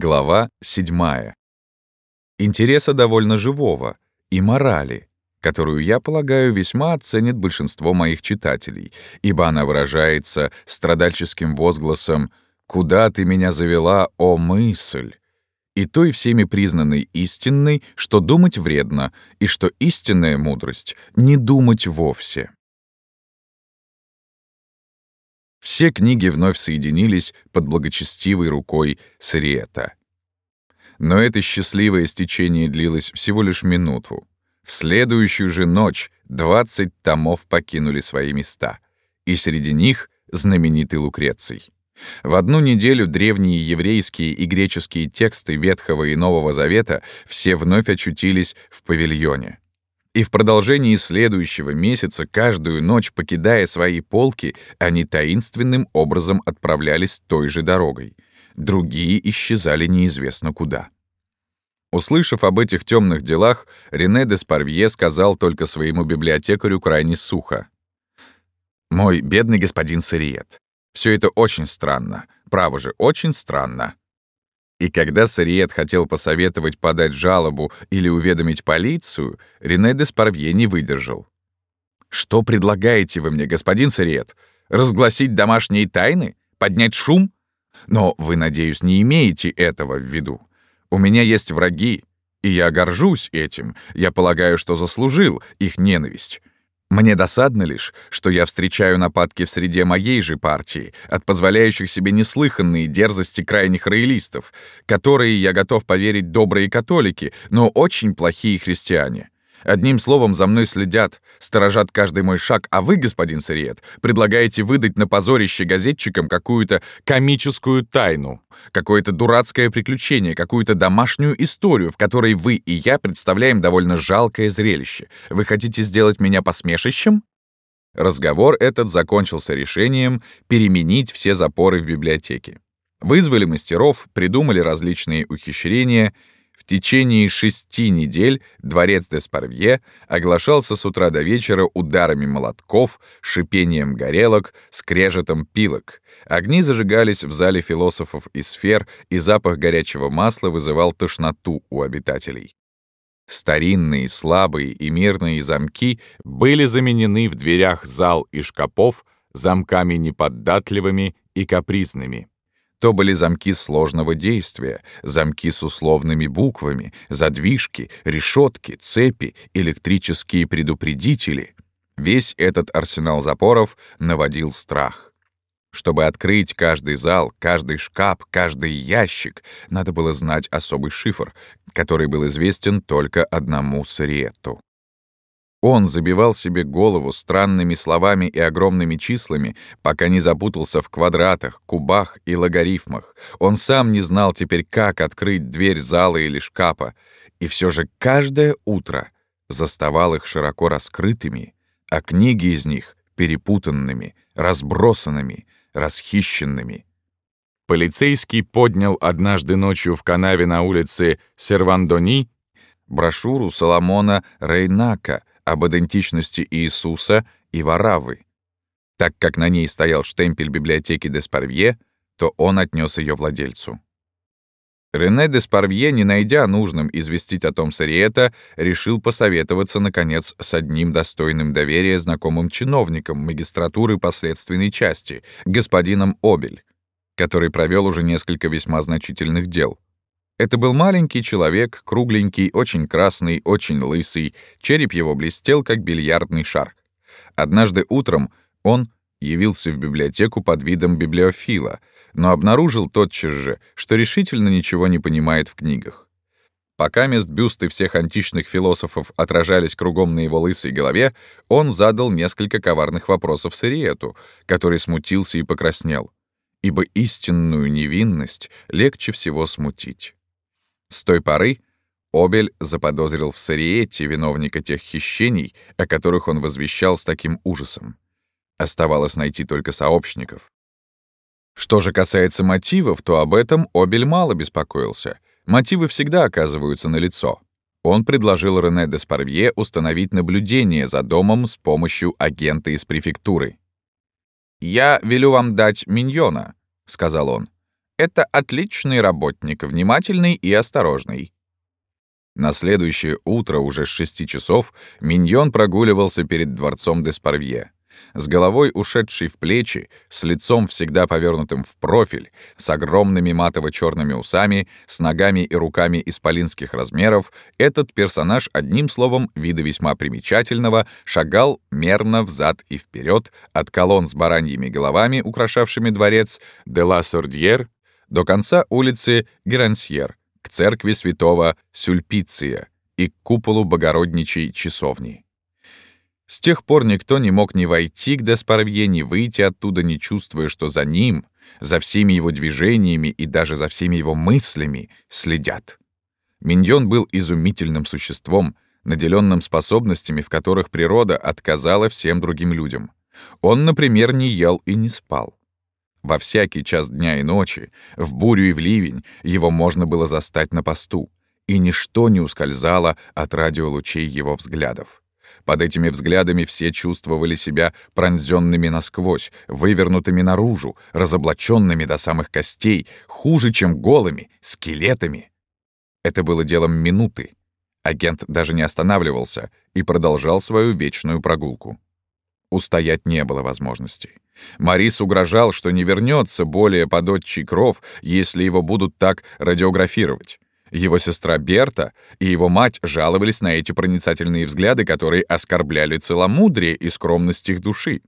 Глава 7. Интереса довольно живого и морали, которую, я полагаю, весьма оценит большинство моих читателей, ибо она выражается страдальческим возгласом «Куда ты меня завела, о мысль?» и той всеми признанной истинной, что думать вредно, и что истинная мудрость — не думать вовсе. Все книги вновь соединились под благочестивой рукой Сриета. Но это счастливое стечение длилось всего лишь минуту. В следующую же ночь 20 томов покинули свои места, и среди них знаменитый Лукреций. В одну неделю древние еврейские и греческие тексты Ветхого и Нового Завета все вновь очутились в павильоне. И в продолжении следующего месяца, каждую ночь покидая свои полки, они таинственным образом отправлялись той же дорогой. Другие исчезали неизвестно куда. Услышав об этих темных делах, Рене де Спарвье сказал только своему библиотекарю крайне сухо. «Мой бедный господин Сариет, все это очень странно. Право же, очень странно. И когда Сариет хотел посоветовать подать жалобу или уведомить полицию, Рене де Спарвье не выдержал. «Что предлагаете вы мне, господин Сариет? Разгласить домашние тайны? Поднять шум? Но вы, надеюсь, не имеете этого в виду. У меня есть враги, и я горжусь этим. Я полагаю, что заслужил их ненависть. Мне досадно лишь, что я встречаю нападки в среде моей же партии от позволяющих себе неслыханные дерзости крайних роялистов, которые, я готов поверить, добрые католики, но очень плохие христиане. Одним словом, за мной следят, сторожат каждый мой шаг, а вы, господин Сариет, предлагаете выдать на позорище газетчикам какую-то комическую тайну, какое-то дурацкое приключение, какую-то домашнюю историю, в которой вы и я представляем довольно жалкое зрелище. Вы хотите сделать меня посмешищем? Разговор этот закончился решением переменить все запоры в библиотеке. Вызвали мастеров, придумали различные ухищрения — течение шести недель дворец Деспарвье оглашался с утра до вечера ударами молотков, шипением горелок, скрежетом пилок. Огни зажигались в зале философов и сфер, и запах горячего масла вызывал тошноту у обитателей. Старинные, слабые и мирные замки были заменены в дверях зал и шкапов замками неподатливыми и капризными. То были замки сложного действия, замки с условными буквами, задвижки, решетки, цепи, электрические предупредители. Весь этот арсенал запоров наводил страх. Чтобы открыть каждый зал, каждый шкаф, каждый ящик, надо было знать особый шифр, который был известен только одному Сариетту. Он забивал себе голову странными словами и огромными числами, пока не запутался в квадратах, кубах и логарифмах. Он сам не знал теперь, как открыть дверь зала или шкафа. И все же каждое утро заставал их широко раскрытыми, а книги из них перепутанными, разбросанными, расхищенными. Полицейский поднял однажды ночью в канаве на улице Сервандони брошюру Соломона Рейнака об идентичности Иисуса и Варавы. Так как на ней стоял штемпель библиотеки Деспарвье, то он отнес ее владельцу. Рене Деспарвье, не найдя нужным известить о том Сариета, решил посоветоваться, наконец, с одним достойным доверия знакомым чиновником магистратуры последственной части, господином Обель, который провел уже несколько весьма значительных дел. Это был маленький человек, кругленький, очень красный, очень лысый, череп его блестел, как бильярдный шар. Однажды утром он явился в библиотеку под видом библиофила, но обнаружил тотчас же, что решительно ничего не понимает в книгах. Пока мест бюсты всех античных философов отражались кругом на его лысой голове, он задал несколько коварных вопросов Сариету, который смутился и покраснел, ибо истинную невинность легче всего смутить. С той поры Обель заподозрил в Сариете виновника тех хищений, о которых он возвещал с таким ужасом. Оставалось найти только сообщников. Что же касается мотивов, то об этом Обель мало беспокоился. Мотивы всегда оказываются налицо. Он предложил Рене де Спарвье установить наблюдение за домом с помощью агента из префектуры. «Я велю вам дать миньона», — сказал он. Это отличный работник, внимательный и осторожный». На следующее утро, уже с шести часов, Миньон прогуливался перед дворцом Деспарвье с головой ушедшей в плечи, с лицом всегда повернутым в профиль, с огромными матово-черными усами, с ногами и руками исполинских размеров, этот персонаж, одним словом, вида весьма примечательного, шагал мерно взад и вперед от колонн с бараньими головами, украшавшими дворец, де ла Сордьер, до конца улицы Герансьер, к церкви святого Сюльпиция и к куполу Богородничей часовни. С тех пор никто не мог ни войти к Деспарвье, ни выйти оттуда, не чувствуя, что за ним, за всеми его движениями и даже за всеми его мыслями следят. Миньон был изумительным существом, наделенным способностями, в которых природа отказала всем другим людям. Он, например, не ел и не спал. Во всякий час дня и ночи, в бурю и в ливень, его можно было застать на посту, и ничто не ускользало от радиолучей его взглядов. Под этими взглядами все чувствовали себя пронзенными насквозь, вывернутыми наружу, разоблаченными до самых костей, хуже, чем голыми, скелетами. Это было делом минуты. Агент даже не останавливался и продолжал свою вечную прогулку. Устоять не было возможности. Марис угрожал, что не вернется более под отчий кров, если его будут так радиографировать. Его сестра Берта и его мать жаловались на эти проницательные взгляды, которые оскорбляли целомудрие и скромность их души.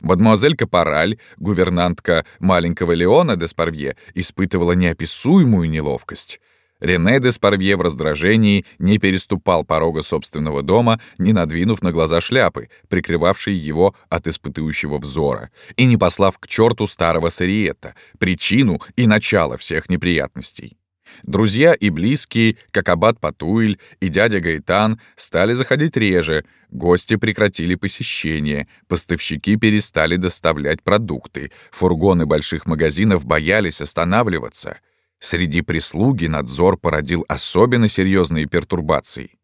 Мадемуазель Капораль, гувернантка маленького Леона де Спарвье, испытывала неописуемую неловкость. Рене де Спарвье в раздражении не переступал порога собственного дома, не надвинув на глаза шляпы, прикрывавшей его от испытующего взора, и не послав к черту старого Сариетта, причину и начало всех неприятностей. Друзья и близкие, как аббат Патуиль и дядя Гайтан, стали заходить реже, гости прекратили посещение, поставщики перестали доставлять продукты, фургоны больших магазинов боялись останавливаться. Среди прислуги надзор породил особенно серьезные пертурбации.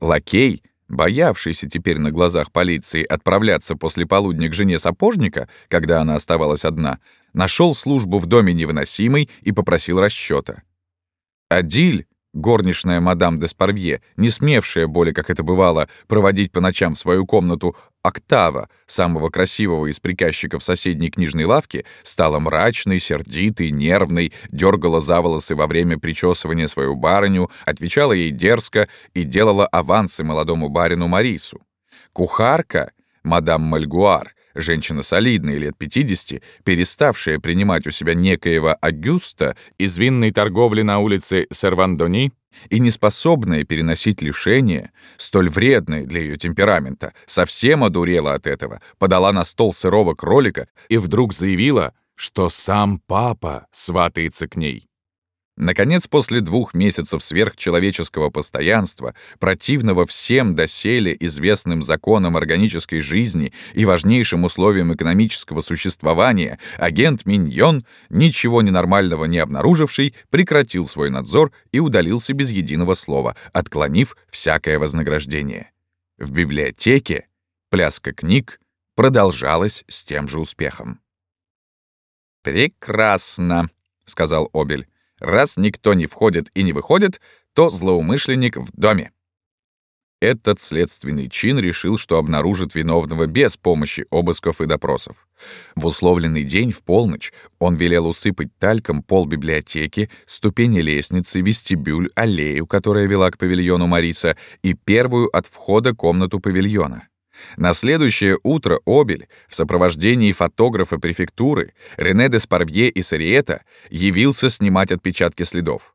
Лакей, боявшийся теперь на глазах полиции отправляться после полудня к жене сапожника, когда она оставалась одна, нашел службу в доме невыносимой и попросил расчета. Адиль, горничная мадам де Спарвье, не смевшая более, как это бывало, проводить по ночам свою комнату Октава, самого красивого из приказчиков соседней книжной лавки, стала мрачной, сердитой, нервной, дергала за волосы во время причесывания свою барыню, отвечала ей дерзко и делала авансы молодому барину Марису. Кухарка, мадам Мальгуар, Женщина солидная, лет 50, переставшая принимать у себя некоего Агюста из винной торговли на улице Сервандони и неспособная переносить лишения, столь вредные для ее темперамента, совсем одурела от этого, подала на стол сырого кролика и вдруг заявила, что сам папа сватается к ней. Наконец, после двух месяцев сверхчеловеческого постоянства, противного всем доселе известным законам органической жизни и важнейшим условиям экономического существования, агент Миньон, ничего ненормального не обнаруживший, прекратил свой надзор и удалился без единого слова, отклонив всякое вознаграждение. В библиотеке пляска книг продолжалась с тем же успехом. «Прекрасно», — сказал Обель. Раз никто не входит и не выходит, то злоумышленник в доме. Этот следственный чин решил, что обнаружит виновного без помощи обысков и допросов. В условленный день в полночь он велел усыпать тальком пол библиотеки, ступени лестницы, вестибюль, аллею, которая вела к павильону Мариса, и первую от входа комнату павильона. На следующее утро Обель в сопровождении фотографа префектуры Рене де Спарвье и Сариета явился снимать отпечатки следов.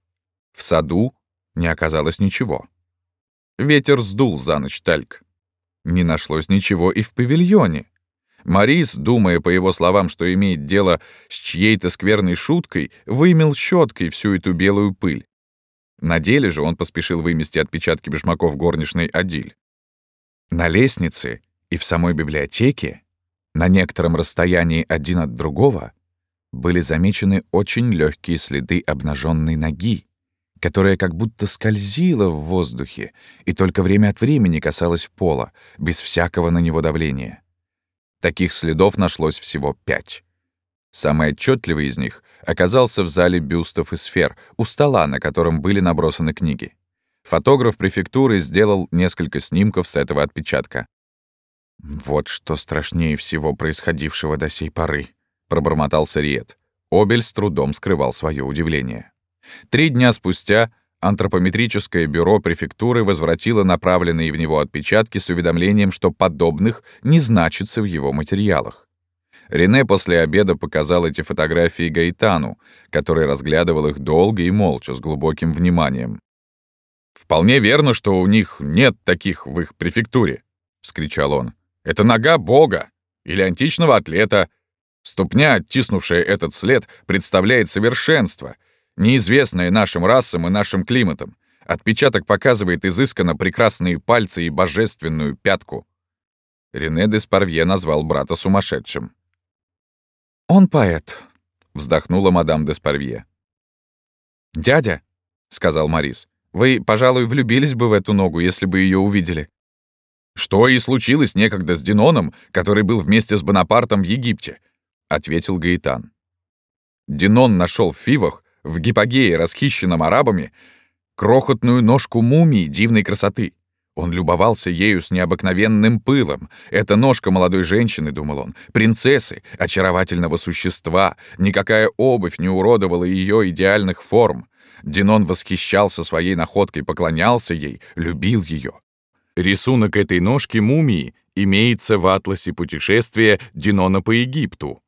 В саду не оказалось ничего. Ветер сдул за ночь тальк. Не нашлось ничего и в павильоне. Марис, думая по его словам, что имеет дело с чьей-то скверной шуткой, вымел щеткой всю эту белую пыль. На деле же он поспешил вымести отпечатки башмаков горничной Адиль. На лестнице и в самой библиотеке, на некотором расстоянии один от другого, были замечены очень легкие следы обнаженной ноги, которая как будто скользила в воздухе и только время от времени касалась пола, без всякого на него давления. Таких следов нашлось всего пять. Самый отчетливый из них оказался в зале бюстов и сфер, у стола, на котором были набросаны книги. Фотограф префектуры сделал несколько снимков с этого отпечатка. «Вот что страшнее всего происходившего до сей поры», — пробормотал Сариет. Обель с трудом скрывал свое удивление. Три дня спустя антропометрическое бюро префектуры возвратило направленные в него отпечатки с уведомлением, что подобных не значится в его материалах. Рене после обеда показал эти фотографии Гаитану, который разглядывал их долго и молча, с глубоким вниманием. «Вполне верно, что у них нет таких в их префектуре», — вскричал он. «Это нога бога или античного атлета. Ступня, оттиснувшая этот след, представляет совершенство, неизвестное нашим расам и нашим климатам. Отпечаток показывает изысканно прекрасные пальцы и божественную пятку». Рене де Спарвье назвал брата сумасшедшим. «Он поэт», — вздохнула мадам де Спарвье. «Дядя», — сказал Марис, — «вы, пожалуй, влюбились бы в эту ногу, если бы ее увидели». «Что и случилось некогда с Диноном, который был вместе с Бонапартом в Египте», — ответил Гаитан. Динон нашел в Фивах, в Гипогее, расхищенном арабами, крохотную ножку мумии дивной красоты. Он любовался ею с необыкновенным пылом. Это ножка молодой женщины, думал он, принцессы, очаровательного существа. Никакая обувь не уродовала ее идеальных форм. Динон восхищался своей находкой, поклонялся ей, любил ее. Рисунок этой ножки мумии имеется в атласе путешествия Динона по Египту.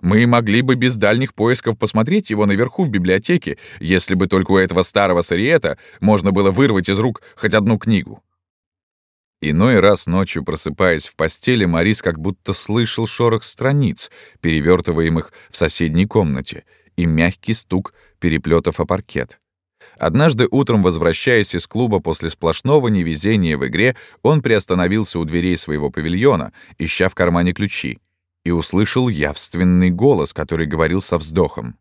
Мы могли бы без дальних поисков посмотреть его наверху в библиотеке, если бы только у этого старого сариета можно было вырвать из рук хоть одну книгу. Иной раз ночью, просыпаясь в постели, Марис как будто слышал шорох страниц, перевертываемых в соседней комнате, и мягкий стук переплетов о паркет. Однажды утром, возвращаясь из клуба после сплошного невезения в игре, он приостановился у дверей своего павильона, ища в кармане ключи, и услышал явственный голос, который говорил со вздохом.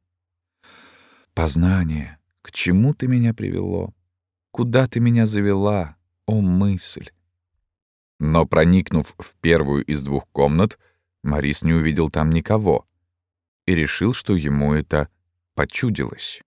«Познание, к чему ты меня привело? Куда ты меня завела, о мысль?» Но, проникнув в первую из двух комнат, Марис не увидел там никого и решил, что ему это почудилось.